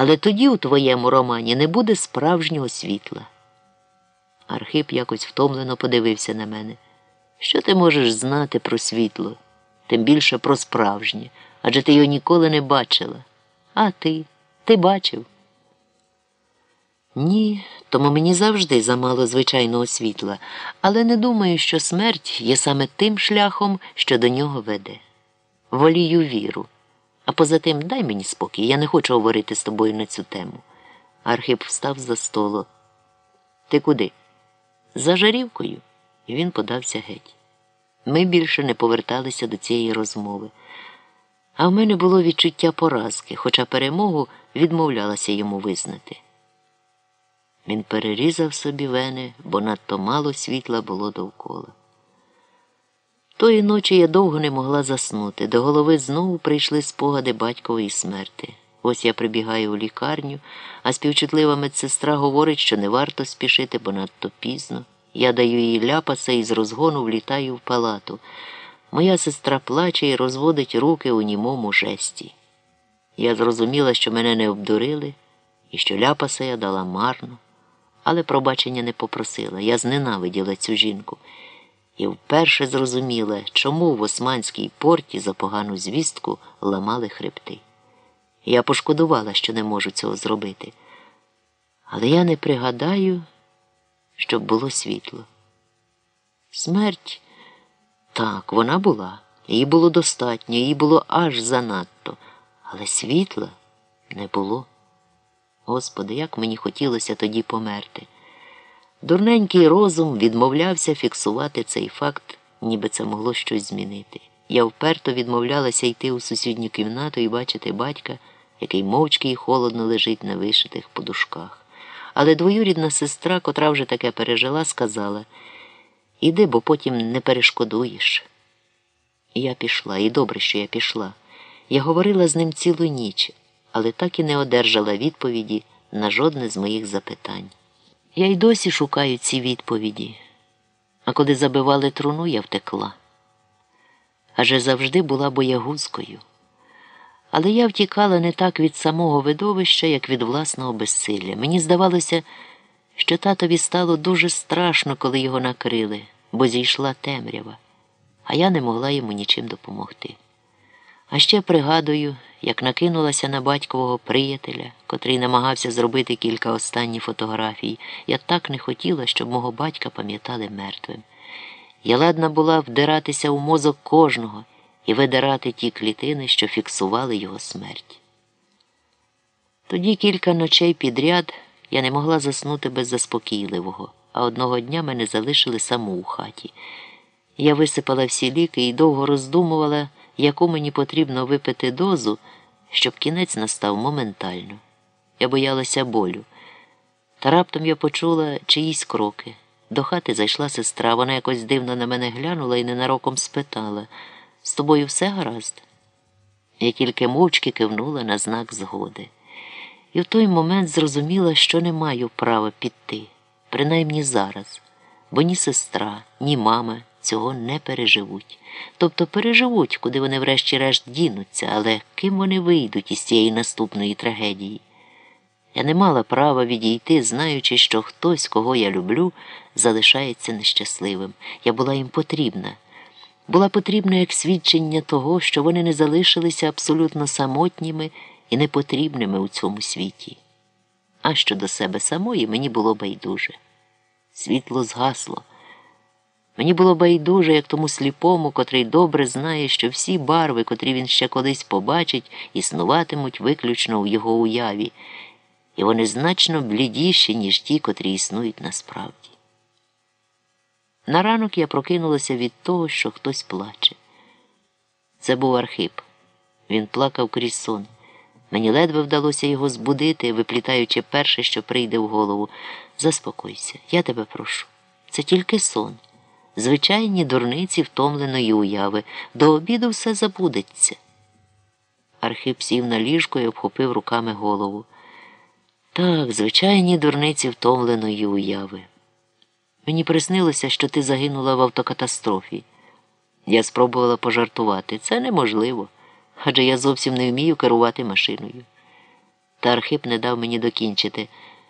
Але тоді у твоєму романі не буде справжнього світла. Архип якось втомлено подивився на мене. Що ти можеш знати про світло, тим більше про справжнє, адже ти його ніколи не бачила. А ти? Ти бачив? Ні, тому мені завжди замало звичайного світла, але не думаю, що смерть є саме тим шляхом, що до нього веде. Волію віру. А поза тим дай мені спокій, я не хочу говорити з тобою на цю тему. Архип встав за столу. Ти куди? За жарівкою, і він подався геть. Ми більше не поверталися до цієї розмови. А в мене було відчуття поразки, хоча перемогу відмовлялася йому визнати. Він перерізав собі вени, бо надто мало світла було довкола. Тої ночі я довго не могла заснути. До голови знову прийшли спогади батькової смерти. Ось я прибігаю у лікарню, а співчутлива медсестра говорить, що не варто спішити, бо надто пізно. Я даю їй ляпаса і з розгону влітаю в палату. Моя сестра плаче і розводить руки у німому жесті. Я зрозуміла, що мене не обдурили і що ляпаса я дала марно, але пробачення не попросила. Я зненавиділа цю жінку і вперше зрозуміла, чому в Османській порті за погану звістку ламали хребти. Я пошкодувала, що не можу цього зробити. Але я не пригадаю, щоб було світло. Смерть так, вона була, її було достатньо, її було аж занадто, але світла не було. Господи, як мені хотілося тоді померти. Дурненький розум відмовлявся фіксувати цей факт, ніби це могло щось змінити. Я вперто відмовлялася йти у сусідню кімнату і бачити батька, який мовчки і холодно лежить на вишитих подушках. Але двоюрідна сестра, котра вже таке пережила, сказала Іди, бо потім не перешкодуєш. Я пішла, і добре, що я пішла. Я говорила з ним цілу ніч, але так і не одержала відповіді на жодне з моїх запитань. Я й досі шукаю ці відповіді, а коли забивали труну, я втекла. Адже завжди була боягузкою. Але я втікала не так від самого видовища, як від власного безсилля. Мені здавалося, що татові стало дуже страшно, коли його накрили, бо зійшла темрява, а я не могла йому нічим допомогти. А ще пригадую, як накинулася на батькового приятеля, котрий намагався зробити кілька останніх фотографій. Я так не хотіла, щоб мого батька пам'ятали мертвим. Я ладна була вдиратися у мозок кожного і видирати ті клітини, що фіксували його смерть. Тоді кілька ночей підряд я не могла заснути без заспокійливого, а одного дня мене залишили саму у хаті. Я висипала всі ліки і довго роздумувала, яку мені потрібно випити дозу, щоб кінець настав моментально. Я боялася болю. Та раптом я почула чиїсь кроки. До хати зайшла сестра, вона якось дивно на мене глянула і ненароком спитала з тобою все гаразд? Я тільки мовчки кивнула на знак згоди. І в той момент зрозуміла, що не маю права піти, принаймні зараз, бо ні сестра, ні мама цього не переживуть. Тобто переживуть, куди вони врешті-решт дінуться, але ким вони вийдуть із цієї наступної трагедії? Я не мала права відійти, знаючи, що хтось, кого я люблю, залишається нещасливим. Я була їм потрібна. Була потрібна як свідчення того, що вони не залишилися абсолютно самотніми і непотрібними у цьому світі. А щодо себе самої мені було байдуже. Світло згасло. Мені було байдуже, як тому сліпому, котрий добре знає, що всі барви, котрі він ще колись побачить, існуватимуть виключно у його уяві, і вони значно блідіші, ніж ті, котрі існують насправді. На ранок я прокинулася від того, що хтось плаче. Це був Архип. Він плакав крізь сон. Мені ледве вдалося його збудити, виплітаючи перше, що прийде в голову. Заспокойся, я тебе прошу. Це тільки сон. Звичайні дурниці втомленої уяви. До обіду все забудеться. Архип сів на ліжко і обхопив руками голову. Так, звичайні дурниці втомленої уяви. Мені приснилося, що ти загинула в автокатастрофі. Я спробувала пожартувати. Це неможливо, адже я зовсім не вмію керувати машиною. Та Архип не дав мені докінчити.